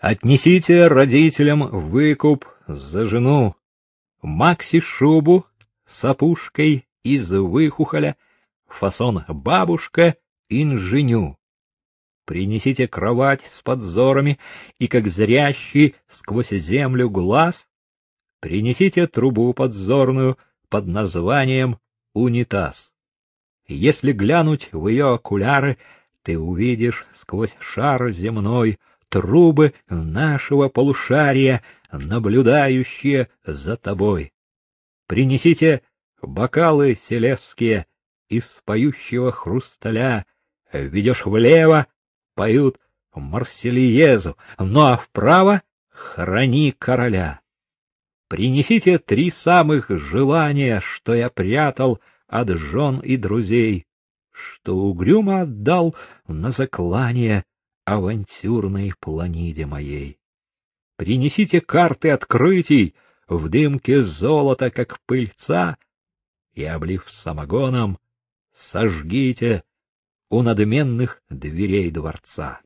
Отнесите родителям выкуп за жену, Макси шубу с опушкой из выхухоля, фасон бабушка инженю. Принесите кровать с подзорами и, как зрящий сквозь землю глаз, принесите трубу подзорную под названием унитаз. Если глянуть в ее окуляры, ты увидишь сквозь шар земной трубы нашего полушария, наблюдающие за тобой. Принесите бокалы селевские из поющего хрусталя, ведешь влево, поют Марсельезу, ну а вправо — храни короля. Принесите три самых желания, что я прятал от жен и друзей, что угрюмо отдал на заклание авантюрной планиде моей. Принесите карты открытий в дымке золота, как пыльца, и, облив самогоном, сожгите у надменных дверей дворца.